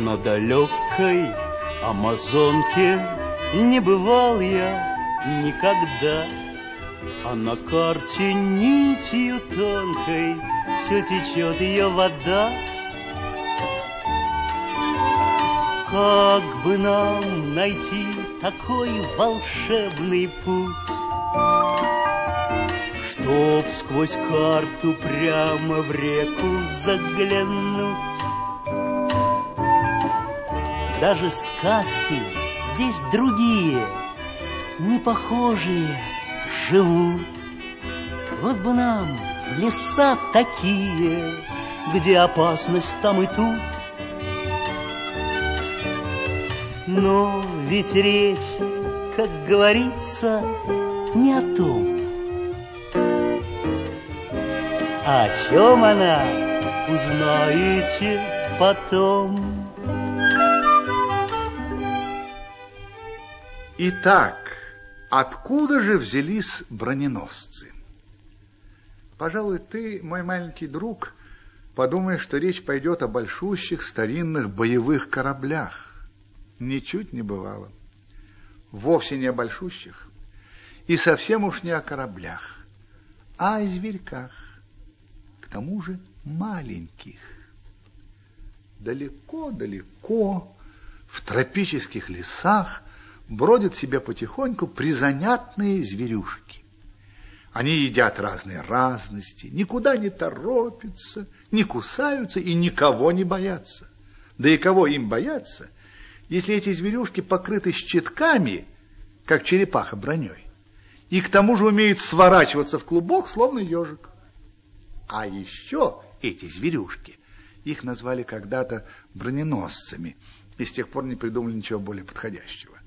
На далекой Амазонке не бывал я никогда, А на карте нитью тонкой все течет ее вода. Как бы нам найти такой волшебный путь, Чтоб сквозь карту прямо в реку заглянуть? Даже сказки здесь другие, не похожие, живут. Вот бы нам в леса такие, где опасность там и тут. Но ведь речь, как говорится, не о том. А о чем она, узнаете потом. Итак, откуда же взялись броненосцы? Пожалуй, ты, мой маленький друг, подумаешь, что речь пойдет о большущих старинных боевых кораблях ничуть не бывало. Вовсе не о большущих и совсем уж не о кораблях, а о зверьках, к тому же маленьких. Далеко-далеко в тропических лесах бродят себе потихоньку призанятные зверюшки. Они едят разные разности, никуда не торопятся, не кусаются и никого не боятся. Да и кого им бояться – если эти зверюшки покрыты щитками, как черепаха броней, и к тому же умеют сворачиваться в клубок, словно ежик. А еще эти зверюшки, их назвали когда-то броненосцами, и с тех пор не придумали ничего более подходящего.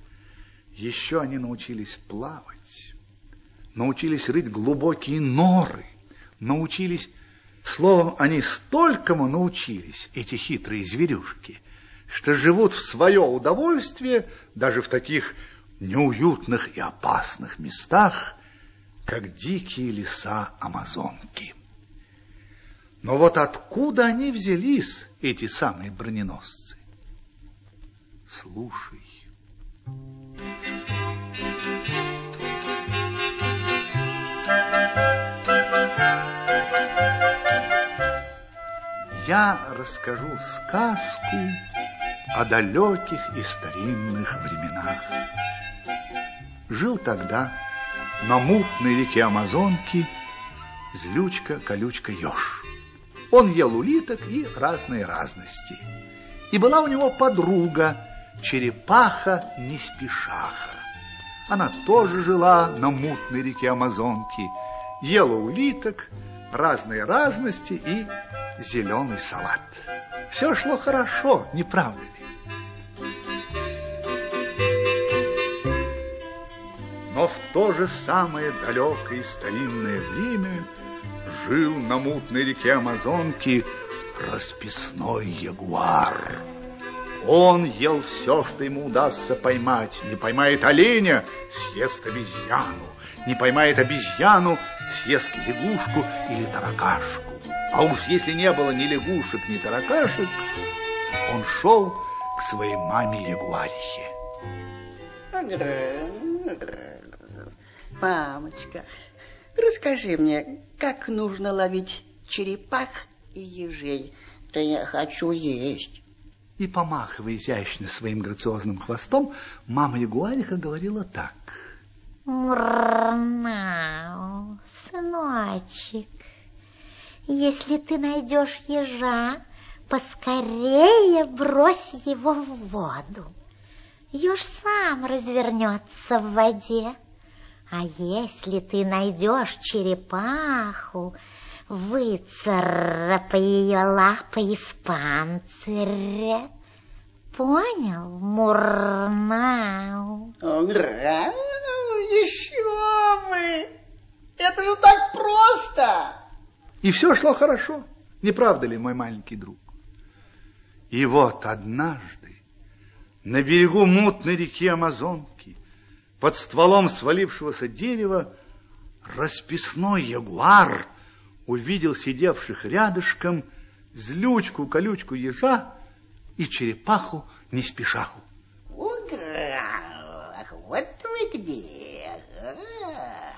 Еще они научились плавать, научились рыть глубокие норы, научились... Словом, они столькому научились, эти хитрые зверюшки, что живут в свое удовольствие даже в таких неуютных и опасных местах, как дикие леса Амазонки. Но вот откуда они взялись, эти самые броненосцы? Слушай. Я расскажу сказку о далеких и старинных временах. Жил тогда на мутной реке Амазонки злючка-колючка-еж. Он ел улиток и разные разности. И была у него подруга, черепаха-неспешаха. Она тоже жила на мутной реке Амазонки, ела улиток, разные разности и зеленый салат. Все шло хорошо, не правда ли? Но в то же самое далекое и старинное время жил на мутной реке Амазонки расписной ягуар. Он ел все, что ему удастся поймать. Не поймает оленя, съест обезьяну. Не поймает обезьяну, съест лягушку или таракашку. А уж если не было ни лягушек, ни таракашек, он шел к своей маме-ягуарихе. Мамочка, расскажи мне, как нужно ловить черепах и ежей? Да я хочу есть. И, помахивая изящно своим грациозным хвостом, мама Ягуариха говорила так. Мурмау, сыночек, если ты найдешь ежа, поскорее брось его в воду. Еж сам развернется в воде. А если ты найдешь черепаху, выцарапай ее лапой из панциря. Понял, Мурнау? Ура! Еще бы! Это же так просто! И все шло хорошо, не правда ли, мой маленький друг? И вот однажды на берегу мутной реки Амазон под стволом свалившегося дерева расписной ягуар увидел сидевших рядышком злючку-колючку ежа и черепаху не спешаху. Ура! Вот вы где. А,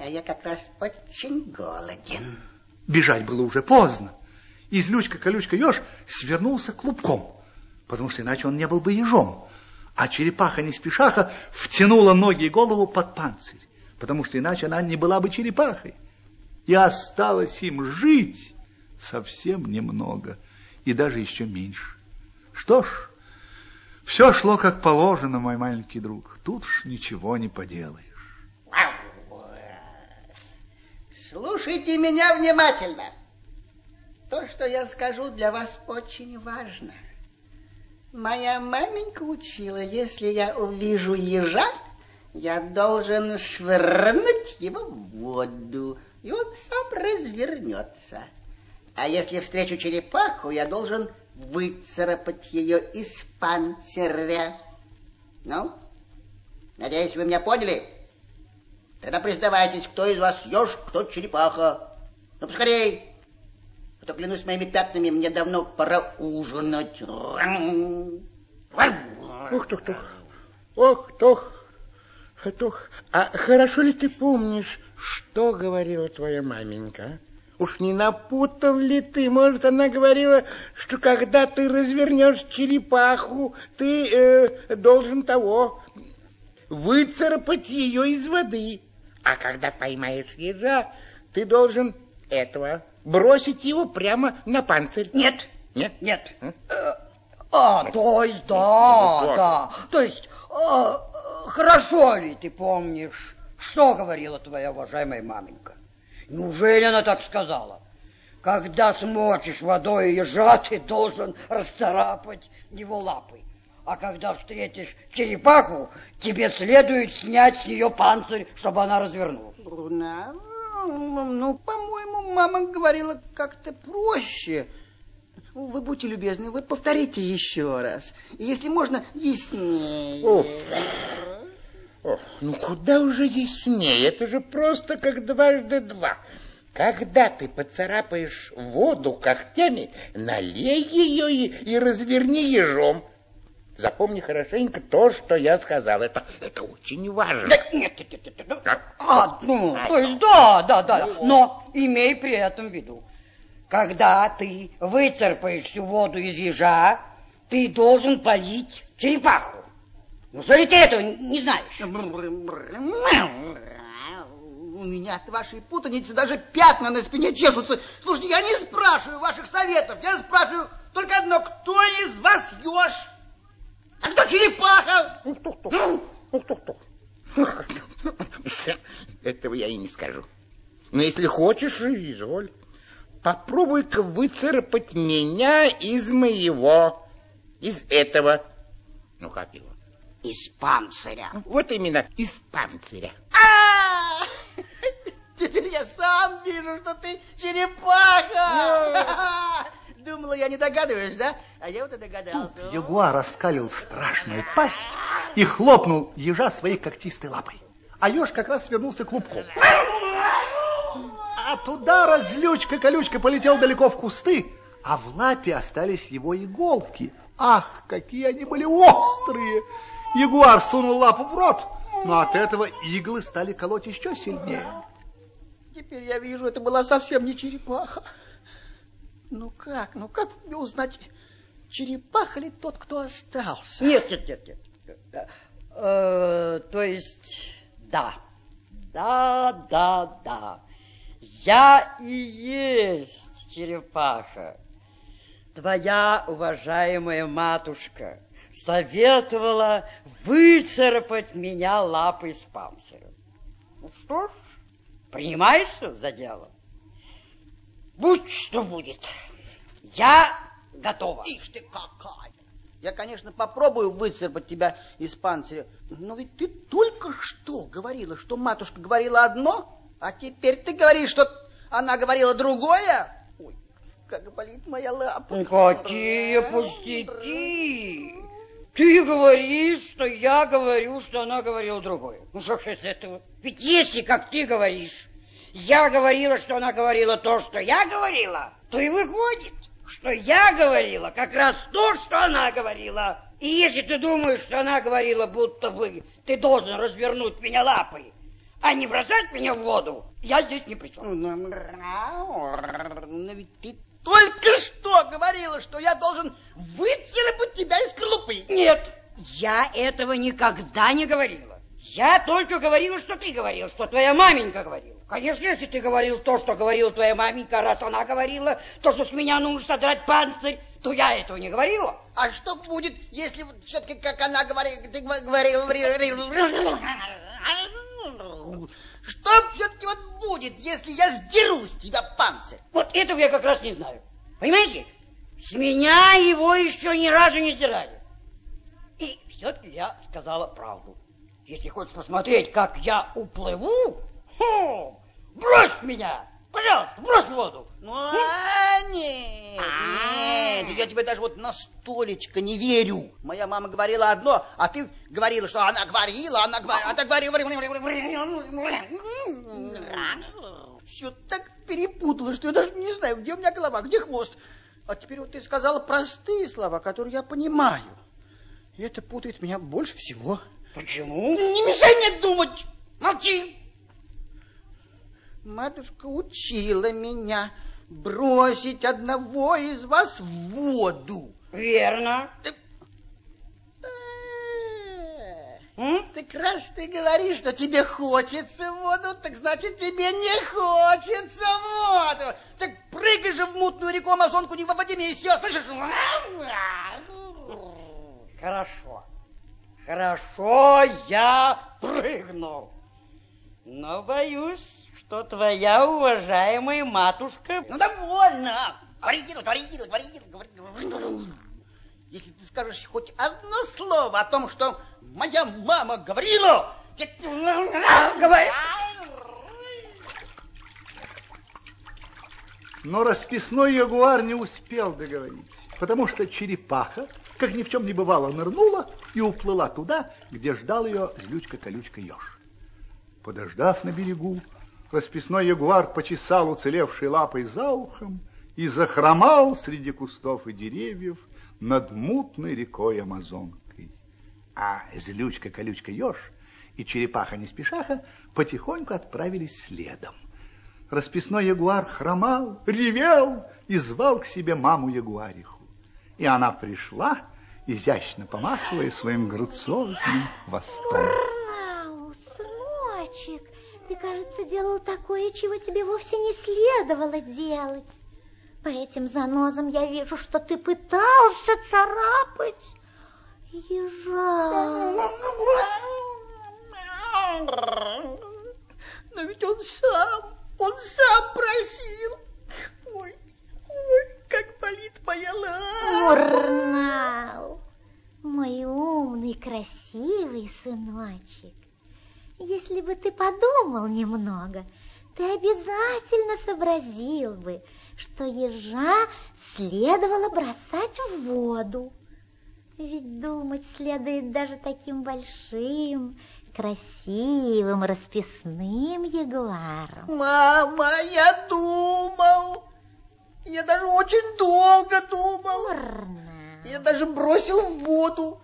а я как раз очень голоден. Бежать было уже поздно. И злючка-колючка-еж свернулся клубком, потому что иначе он не был бы ежом. А черепаха-не-спешаха втянула ноги и голову под панцирь, потому что иначе она не была бы черепахой. И осталось им жить совсем немного, и даже еще меньше. Что ж, все шло как положено, мой маленький друг. Тут ж ничего не поделаешь. Слушайте меня внимательно. То, что я скажу, для вас очень важно. Моя маменька учила, если я увижу ежа, я должен швырнуть его в воду, и он сам развернется. А если встречу черепаху, я должен выцарапать ее из панциря. Ну, надеюсь, вы меня поняли? Тогда признавайтесь, кто из вас еж, кто черепаха. Ну, поскорей. А то, клянусь моими пятнами, мне давно пора ужинать. Ух-тух-тух. Ох-тух. Тух. А хорошо ли ты помнишь, что говорила твоя маменька? Уж не напутал ли ты? Может, она говорила, что когда ты развернешь черепаху, ты э, должен того выцарапать ее из воды. А когда поймаешь ежа, ты должен этого бросить его прямо на панцирь. Нет. Нет? Нет. Э, А, то есть, да, Вот. да. То есть, а, хорошо ли ты помнишь, что говорила твоя уважаемая маменька? Неужели она так сказала? Когда смочишь водой ежа, ты должен расцарапать его лапой. А когда встретишь черепаху, тебе следует снять с нее панцирь, чтобы она развернулась. Луна, ну, по-моему, мама говорила как-то проще. Вы будьте любезны, вы повторите еще раз. Если можно, яснее. Уф. Ох, ну куда уже яснее? Это же просто как дважды два. Когда ты поцарапаешь воду когтями, налей ее и, и разверни ежом. Запомни хорошенько то, что я сказал. Это, это очень важно. Нет, нет, нет, нет, нет, нет. А, ну, то есть, да, да, да, но имей при этом в виду, когда ты выцарпаешь всю воду из ежа, ты должен полить черепаху. Ну, что ли ты этого не знаешь? У меня от вашей путаницы даже пятна на спине чешутся. Слушайте, я не спрашиваю ваших советов. Я спрашиваю только одно. Кто из вас еж? А кто черепаха? Тух-тух-тух. Этого я и не скажу. Но если хочешь, изволь. Попробуй-ка выцарапать меня из моего, из этого. Ну, как его? Из панциря. Вот именно, из панциря. А! Теперь я сам вижу, что ты черепаха. Думала, я не догадываюсь, да? А я вот и догадался. Ягуар раскалил страшную пасть и хлопнул ежа своей когтистой лапой. А еж как раз свернулся клубком. От удара злючка-колючка полетел далеко в кусты, а в лапе остались его иголки. Ах, какие они были острые! Ягуар сунул лапу в рот, но от этого иглы стали колоть еще сильнее. Теперь я вижу, это была совсем не черепаха. Ну как, ну как узнать, черепаха ли тот, кто остался? Нет, нет, нет, нет. Э, то есть, да. Да, да, да. Я и есть черепаха. Твоя уважаемая матушка советовала выцарапать меня лапой с панцирем. Ну что ж, принимаешься за дело? Будь что будет. Я готова. Ишь ты какая! Я, конечно, попробую выцарапать тебя из панциря, но ведь ты только что говорила, что матушка говорила одно, а теперь ты говоришь, что она говорила другое. Ой, как болит моя лапа. Ну, Какие пустяки! Ты говоришь, что я говорю, что она говорила другое. Ну что ж из этого? Ведь если, как ты говоришь, я говорила, что она говорила то, что я говорила, то и выходит, что я говорила как раз то, что она говорила. И если ты думаешь, что она говорила, будто бы ты должен развернуть меня лапой, а не бросать меня в воду, я здесь не при чем. Но ведь ты только что говорила, что я должен выцарапать тебя из скорлупы. Нет, я этого никогда не говорила. Я только говорила, что ты говорил, что твоя маменька говорила. Конечно, если ты говорил то, что говорила твоя маменька, раз она говорила, то, что с меня нужно содрать панцирь, то я этого не говорила. А что будет, если все-таки, как она говорила, ты говорил... Что все-таки вот будет, если я сдеру с тебя панцирь? Вот этого я как раз не знаю. Понимаете? С меня его еще ни разу не сдирали. И все-таки я сказала правду. Если хочешь посмотреть, как я уплыву, хо, брось меня, пожалуйста, брось в воду. Ну, а, нет, нет, я тебе даже вот на столечко не верю. Моя мама говорила одно, а ты говорила, что она говорила, она говорила, а ты говорила. Все так перепутала, что я даже не знаю, где у меня голова, где хвост. А теперь вот ты сказала простые слова, которые я понимаю. И это путает меня больше всего. Почему? Не мешай мне думать! Молчи! Матушка учила меня бросить одного из вас в воду. Верно. М? Так раз ты говоришь, что тебе хочется воду, так значит тебе не хочется воду. Так прыгай же в мутную реку Амазонку, не в воде и все, слышишь? Хорошо. Хорошо, я прыгну. Но боюсь, что твоя уважаемая матушка... Ну, довольно. Говори, говори, говори, говори. Если ты скажешь хоть одно слово о том, что моя мама говорила... Я... Говори. Но расписной ягуар не успел договорить, потому что черепаха, как ни в чем не бывало, нырнула и уплыла туда, где ждал ее злючка-колючка еж. Подождав на берегу, расписной ягуар почесал уцелевшей лапой за ухом и захромал среди кустов и деревьев над мутной рекой Амазонкой. А злючка-колючка еж и черепаха-неспешаха потихоньку отправились следом. Расписной ягуар хромал, ревел и звал к себе маму-ягуариху. И она пришла, изящно помахивая своим грациозным хвостом. Мурнау, сыночек, ты, кажется, делал такое, чего тебе вовсе не следовало делать. По этим занозам я вижу, что ты пытался царапать ежа. Но ведь он сам, он сам просил. Ой, ой, как болит моя лапа. Мурнау, мой умный, красивый сыночек. Если бы ты подумал немного, ты обязательно сообразил бы, что ежа следовало бросать в воду. Ведь думать следует даже таким большим, красивым, расписным ягуаром. Мама, я думал. Я даже очень долго думал. Мурнау. Я даже бросил в воду.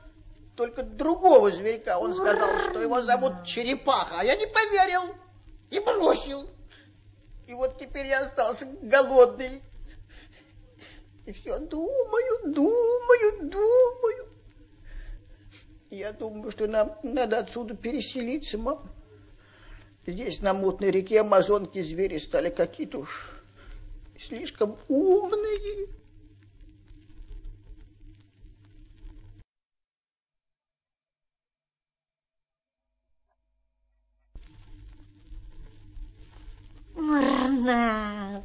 Только другого зверька. Он сказал, что его зовут Черепаха. А я не поверил и бросил. И вот теперь я остался голодный. И все думаю, думаю, думаю. Я думаю, что нам надо отсюда переселиться, мам. Здесь на мутной реке Амазонки звери стали какие-то уж слишком умные. Мурнау,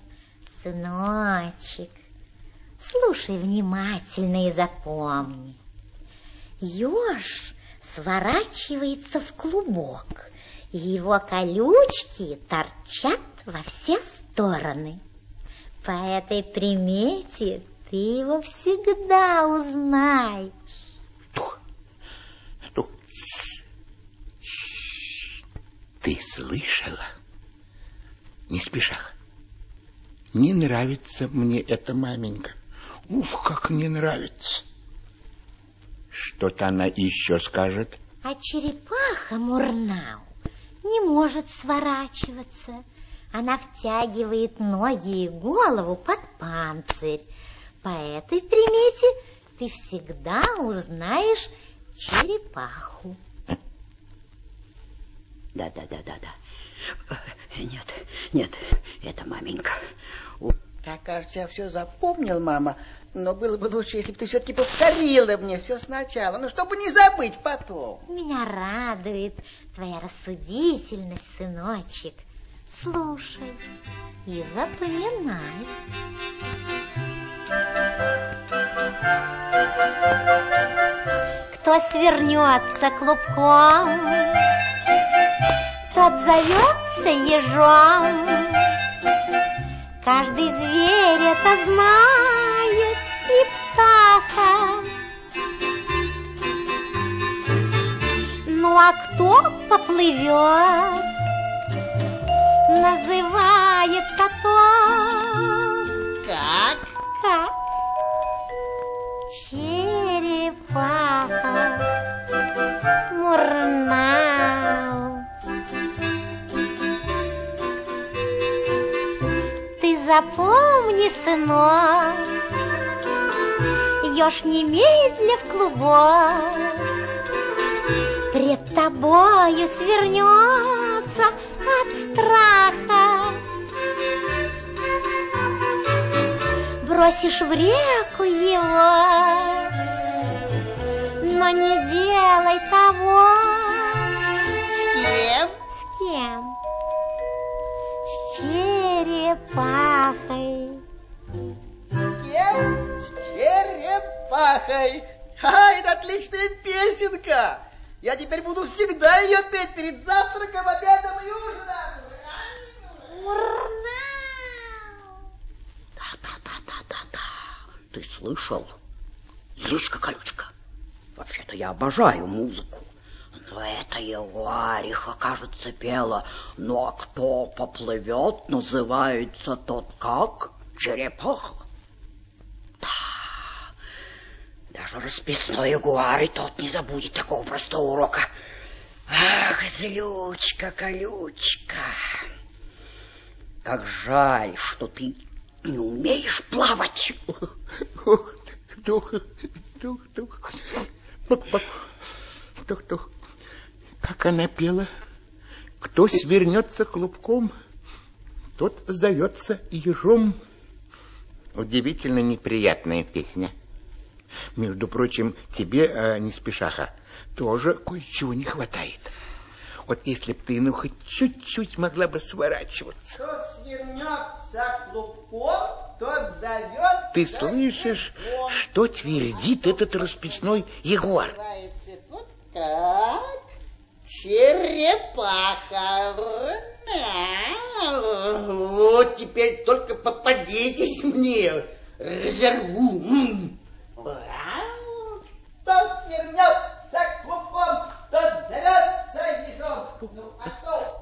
сыночек, слушай внимательно и запомни. Еж сворачивается в клубок, и его колючки торчат во все стороны. По этой примете ты его всегда узнаешь. Ну, ты слышала? Не спеша. Не нравится мне эта маменька. Ух, как не нравится. Что-то она еще скажет. А черепаха Мурнау не может сворачиваться. Она втягивает ноги и голову под панцирь. По этой примете ты всегда узнаешь черепаху. Да, да, да, да, да. Нет, нет, это маменька. Я, кажется, я все запомнил, мама, но было бы лучше, если бы ты все-таки повторила мне все сначала, ну, чтобы не забыть потом. Меня радует твоя рассудительность, сыночек. Слушай и запоминай. Кто свернется клубком, тот зовется ежом. Каждый зверь это знает, и птаха. Ну а кто поплывет, называется тот. Как? Как? Черепаха. Мурнау. Ты запомни, сынок, Еж немедля в клубок, Пред тобою свернется от страха. Бросишь в реку его, но не делай того. Черепахой. С кем? С черепахой. А, это отличная песенка. Я теперь буду всегда ее петь перед завтраком, обедом и ужином. Да, да, да, да, да, да. Ты слышал? Злючка колючка. Вообще-то я обожаю музыку. Его Ариха, кажется, пела. Ну а кто поплывет, называется тот как? Черепаха. Да. Даже расписной ягуар и тот не забудет такого простого урока. Ах, злючка, колючка. Как жаль, что ты не умеешь плавать. Ух, дух, дух, дух. Пук. Дух, дух. Как она пела? Кто свернется клубком, тот зовется ежом. Удивительно неприятная песня. Между прочим, тебе, э, не спешаха, тоже кое-чего не хватает. Вот если б ты, ну, хоть чуть-чуть могла бы сворачиваться. Кто свернется клубком, тот зовет... Ты слышишь, что твердит этот расписной ягуар? Называется тот как? Черепаха. Вот теперь только попадитесь мне. Разорву. Кто свернется клубком, тот зовется ежом. Ну, а кто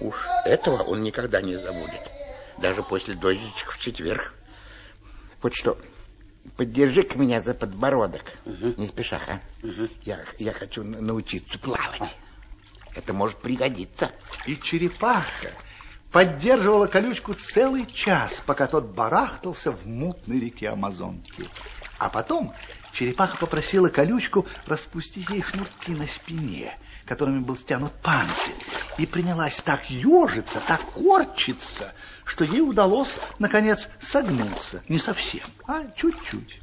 Уж этого он никогда не забудет. Даже после дождичка в четверг. Вот что, поддержи-ка меня за подбородок. Не спеша, а? Я, я хочу на- научиться плавать. Это может пригодиться. И черепаха поддерживала колючку целый час, пока тот барахтался в мутной реке Амазонки. А потом черепаха попросила колючку распустить ей шнурки на спине, которыми был стянут панцирь, и принялась так ежиться, так корчиться, что ей удалось, наконец, согнуться. Не совсем, а чуть-чуть.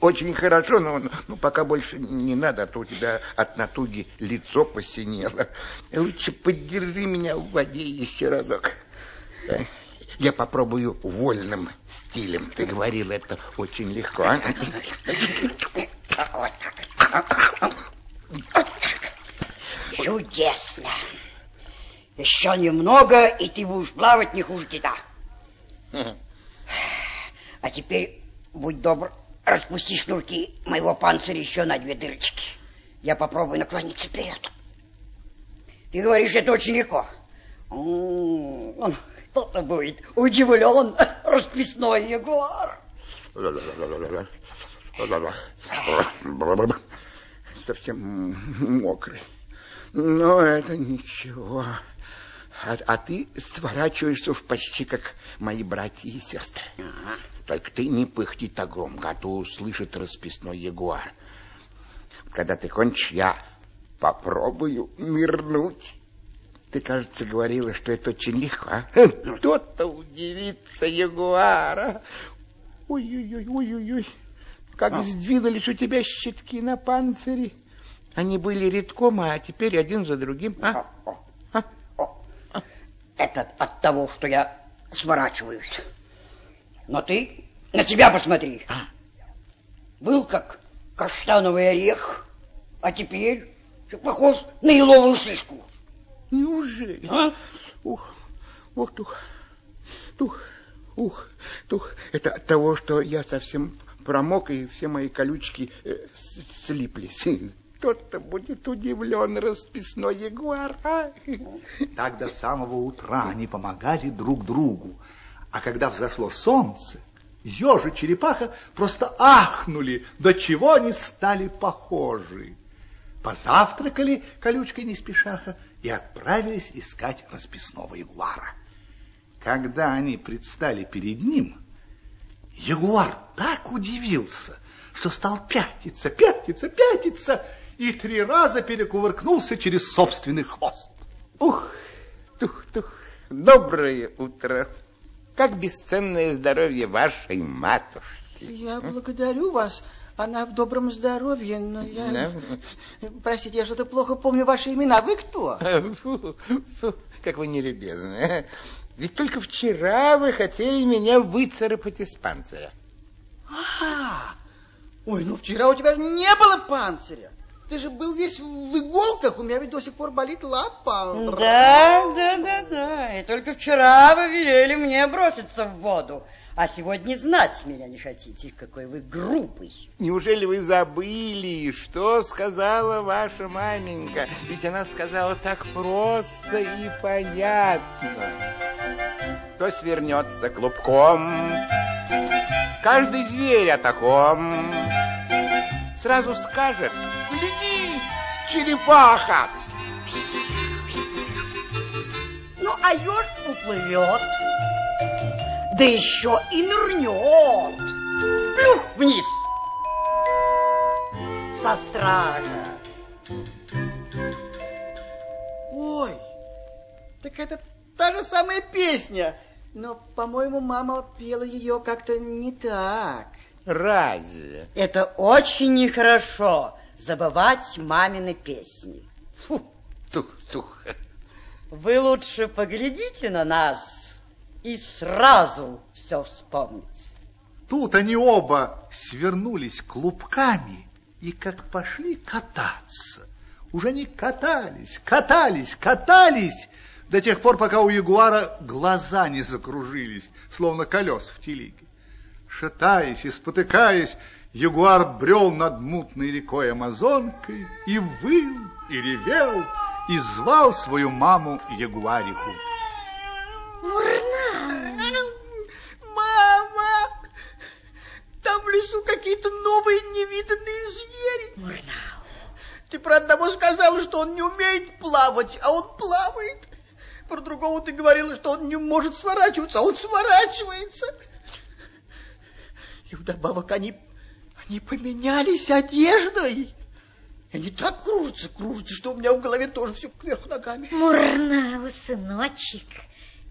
Очень хорошо, но ну, пока больше не надо, а то у тебя от натуги лицо посинело. Лучше поддержи меня в воде еще разок. Я попробую вольным стилем. Ты говорил, это очень легко. а? Чудесно. Еще немного, и ты будешь плавать не хуже кита. А теперь, будь добр, распусти шнурки моего панциря еще на две дырочки. Я попробую наклониться вперед. Ты говоришь, это очень легко. М, Кто-то будет удивлен, расписной ягуар. Совсем мокрый. Но это ничего. А, а ты сворачиваешься уж почти как мои братья и сестры. Ага. Только ты не пыхти так громко, а то услышит расписной ягуар. Когда ты кончишь, я попробую нырнуть. Ты, кажется, говорила, что это очень легко. А? Кто-то удивится ягуара. Ой-ой-ой, ой-ой-ой. Как а. сдвинулись у тебя щитки на панцире. Они были редком, а теперь один за другим. А? А? А? Это от того, что я сворачиваюсь. Но ты на себя посмотри. А? Был как каштановый орех, а теперь похож на еловую шишку. Неужели? А? Ух, ух, тух, тух, ух, тух. Это от того, что я совсем промок, и все мои колючки э, слиплись. Кто-то будет удивлен, расписной ягуар. А? Так до самого утра они помогали друг другу. А когда взошло солнце, ежи черепаха просто ахнули, до чего они стали похожи. Позавтракали колючкой не спешаха и отправились искать расписного ягуара. Когда они предстали перед ним, ягуар так удивился, что стал пятиться, пятиться, пятиться, и три раза перекувыркнулся через собственный хвост. Ух, тух, тух, доброе утро. Как бесценное здоровье вашей матушки. Я благодарю вас. Она в добром здоровье, но я... Да? Простите, я что-то плохо помню ваши имена. Вы кто? Фу, фу, как вы нелюбезны. Ведь только вчера вы хотели меня выцарапать из панциря. А, ой, ну вчера у тебя не было панциря. Ты же был весь в иголках, у меня ведь до сих пор болит лапа. Да, да, да, да. И только вчера вы велели мне броситься в воду. А сегодня знать меня не хотите, какой вы грубый. Неужели вы забыли, что сказала ваша маменька? Ведь она сказала так просто и понятно. Кто свернется клубком, каждый зверь о таком сразу скажет, гляди, черепаха. Ну, а еж уплывет, да еще и нырнет. Плюх вниз. Со стража. Ой, так это та же самая песня. Но, по-моему, мама пела ее как-то не так. Разве? Это очень нехорошо забывать мамины песни. Фу, тух, тух. Вы лучше поглядите на нас и сразу все вспомните. Тут они оба свернулись клубками и как пошли кататься. Уже не катались, катались, катались до тех пор, пока у ягуара глаза не закружились, словно колес в телеге. Шатаясь и спотыкаясь, ягуар брел над мутной рекой Амазонкой и выл, и ревел, и звал свою маму ягуариху. Мурна! Мама! Там в лесу какие-то новые невиданные звери. Мурнау. Ты про одного сказала, что он не умеет плавать, а он плавает. Про другого ты говорила, что он не может сворачиваться, а он сворачивается. И вдобавок они, они поменялись одеждой. Они так кружатся, кружатся, что у меня в голове тоже все кверху ногами. Мурнау, сыночек,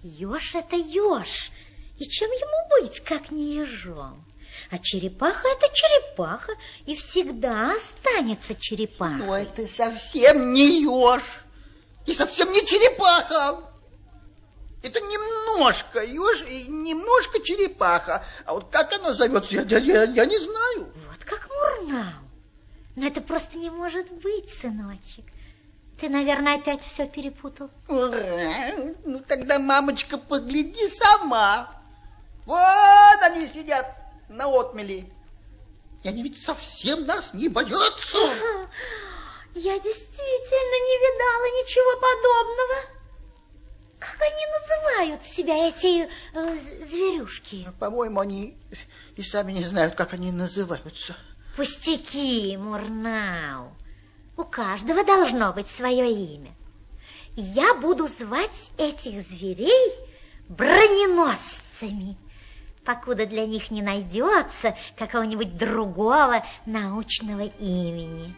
еж это еж. И чем ему быть, как не ежом? А черепаха это черепаха, и всегда останется черепаха. Ой, ты совсем не еж, и совсем не черепаха. Это немножко еж и немножко черепаха. А вот как она зовется, я, я, я не знаю. Вот как Мурнау. Но это просто не может быть, сыночек. Ты, наверное, опять все перепутал. Ну, тогда, мамочка, погляди сама. Вот они сидят на отмели. И они ведь совсем нас не боятся. Я действительно не видала ничего подобного. Как они называют себя, эти э, зверюшки? По-моему, они и сами не знают, как они называются. Пустяки, Мурнау. Каждого должно быть свое имя. Я буду звать этих зверей броненосцами, покуда для них не найдется какого-нибудь другого научного имени.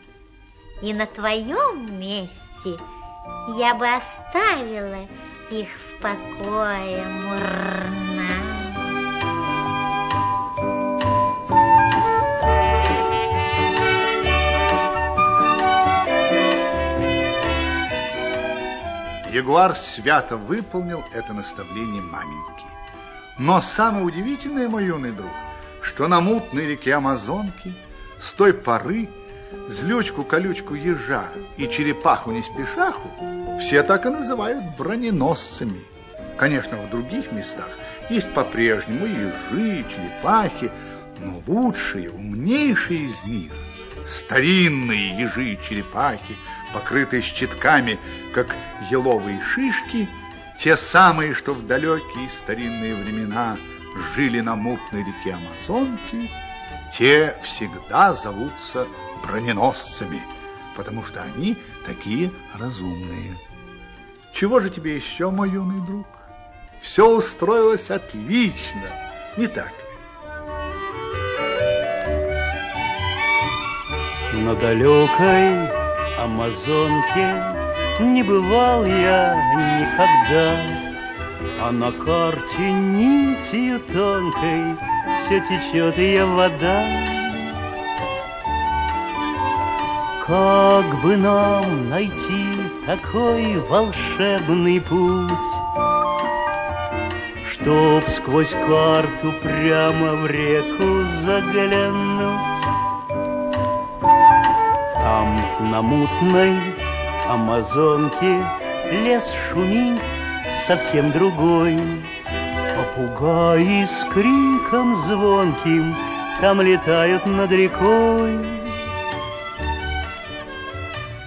И на твоем месте я бы оставила их в покое, Мурна. Ягуар свято выполнил это наставление маменьки. Но самое удивительное, мой юный друг, что на мутной реке Амазонки с той поры злючку-колючку ежа и черепаху-неспешаху все так и называют броненосцами. Конечно, в других местах есть по-прежнему ежи, черепахи, но лучшие, умнейшие из них старинные ежи и черепахи, покрытые щитками, как еловые шишки, те самые, что в далекие старинные времена жили на мутной реке Амазонки, те всегда зовутся броненосцами, потому что они такие разумные. Чего же тебе еще, мой юный друг? Все устроилось отлично, не так ли? На далекой Амазонке не бывал я никогда, А на карте нитью тонкой все течет ее вода. Как бы нам найти такой волшебный путь, Чтоб сквозь карту прямо в реку заглянуть? Там на мутной Амазонке лес шумит совсем другой. Попугаи с криком звонким там летают над рекой.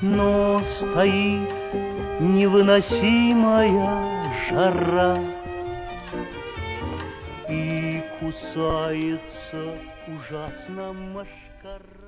Но стоит невыносимая жара И кусается ужасно машкара.